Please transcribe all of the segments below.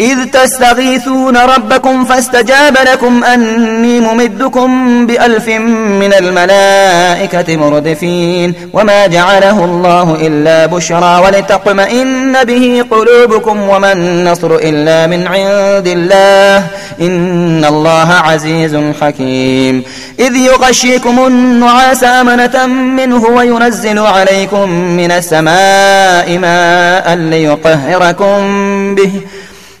إذ تستغيثون ربكم فاستجاب لكم أني ممدكم بألف من الملائكة مردفين وما جعله الله إلا بشرى ولتطمئن به قلوبكم وما النصر إلا من عند الله إن الله عزيز حكيم إذ يغشيكم النعاس أمنة منه وينزل عليكم من السماء ماء ليطهركم به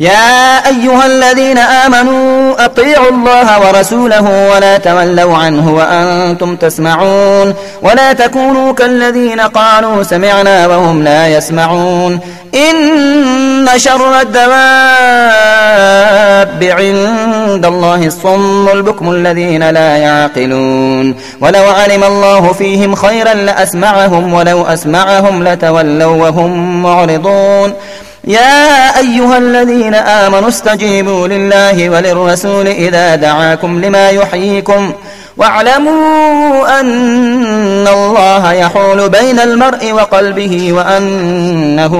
يا أيها الذين آمنوا أطيعوا الله ورسوله ولا تولوا عنه وأنتم تسمعون ولا تكونوا كالذين قالوا سمعنا وهم لا يسمعون إن شر الدواب عند الله الصم البكم الذين لا يعقلون ولو علم الله فيهم خيرا لأسمعهم ولو أسمعهم لتولوا وهم معرضون يا أيها الذين آمنوا استجيبوا لله وللرسول إذا دعاكم لما يحييكم واعلموا أن الله يحول بين المرء وقلبه وأنه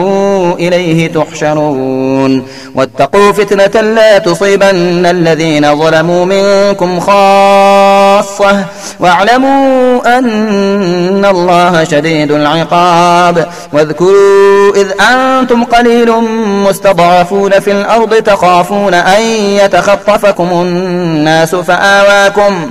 إليه تحشرون. واتقوا فتنة لا تصيبن الذين ظلموا منكم خاصة. واعلموا أن الله شديد العقاب. واذكروا إذ أنتم قليل مستضعفون في الأرض تخافون أن يتخطفكم الناس فآواكم.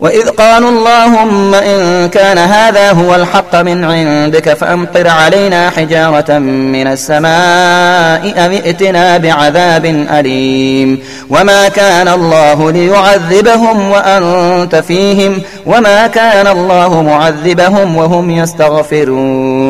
وإذ قالوا اللهم إن كان هذا هو الحق من عندك فأمطر علينا حجارة من السماء أم ائتنا بعذاب أليم وما كان الله ليعذبهم وأنت فيهم وما كان الله معذبهم وهم يستغفرون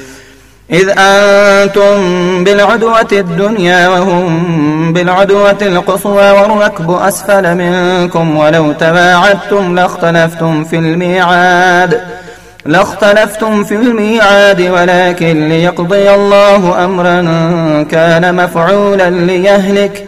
إذ أنتم بالعدوة الدنيا وهم بالعدوة القصوى والركب أسفل منكم ولو تباعدتم لاختلفتم في الميعاد لاختلفتم في الميعاد ولكن ليقضي الله أمرا كان مفعولا ليهلك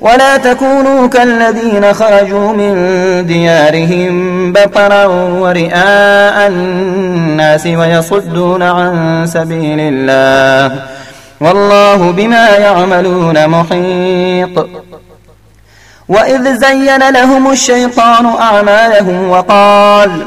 ولا تكونوا كالذين خرجوا من ديارهم بطرا ورئاء الناس ويصدون عن سبيل الله والله بما يعملون محيط. وإذ زين لهم الشيطان أعمالهم وقال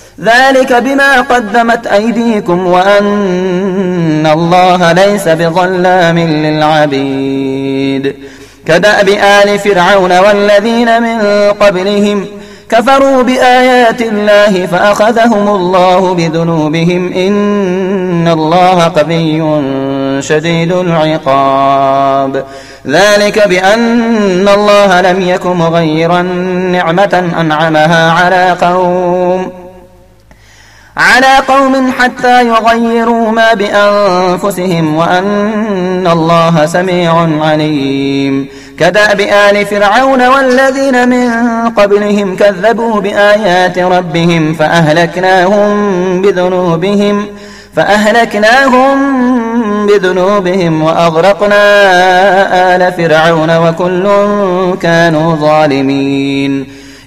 ذلك بما قدمت أيديكم وأن الله ليس بظلام للعبيد. كدأب آل فرعون والذين من قبلهم كفروا بآيات الله فأخذهم الله بذنوبهم إن الله قبي شديد العقاب. ذلك بأن الله لم يك مغيرا نعمة أنعمها على قوم على قوم حتى يغيروا ما بأنفسهم وأن الله سميع عليم. كدأب آل فرعون والذين من قبلهم كذبوا بآيات ربهم فأهلكناهم بذنوبهم فأهلكناهم بذنوبهم وأغرقنا آل فرعون وكل كانوا ظالمين.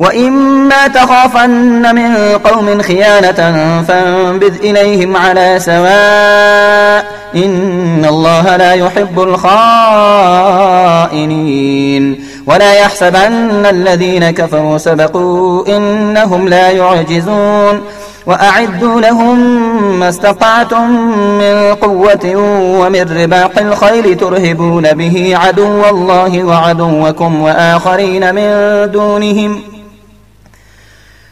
وإما تخافن من قوم خيانة فانبذ إليهم على سواء إن الله لا يحب الخائنين ولا يحسبن الذين كفروا سبقوا إنهم لا يعجزون وأعدوا لهم ما استطعتم من قوة ومن رباق الخيل ترهبون به عدو الله وعدوكم وآخرين من دونهم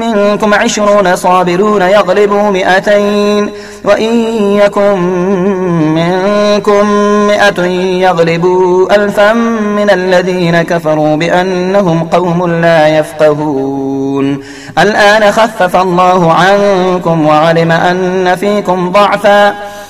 منكم عشرون صابرون يغلبوا مئتين وإن يكن منكم مئة يغلبوا ألفا من الذين كفروا بأنهم قوم لا يفقهون. الآن خفف الله عنكم وعلم أن فيكم ضعفا.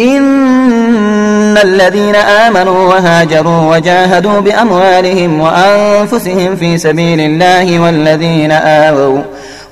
إن الذين آمنوا وهاجروا وجاهدوا بأموالهم وأنفسهم في سبيل الله والذين آووا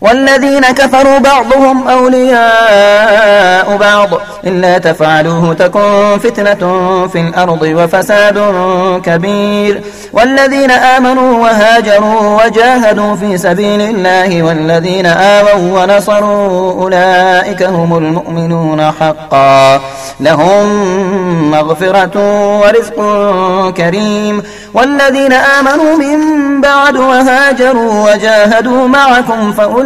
والذين كفروا بعضهم أولياء بعض. إلا تفعلوه تكن فتنة في الأرض وفساد كبير. والذين آمنوا وهاجروا وجاهدوا في سبيل الله والذين آووا ونصروا أولئك هم المؤمنون حقا. لهم مغفرة ورزق كريم. والذين آمنوا من بعد وهاجروا وجاهدوا معكم فأولئك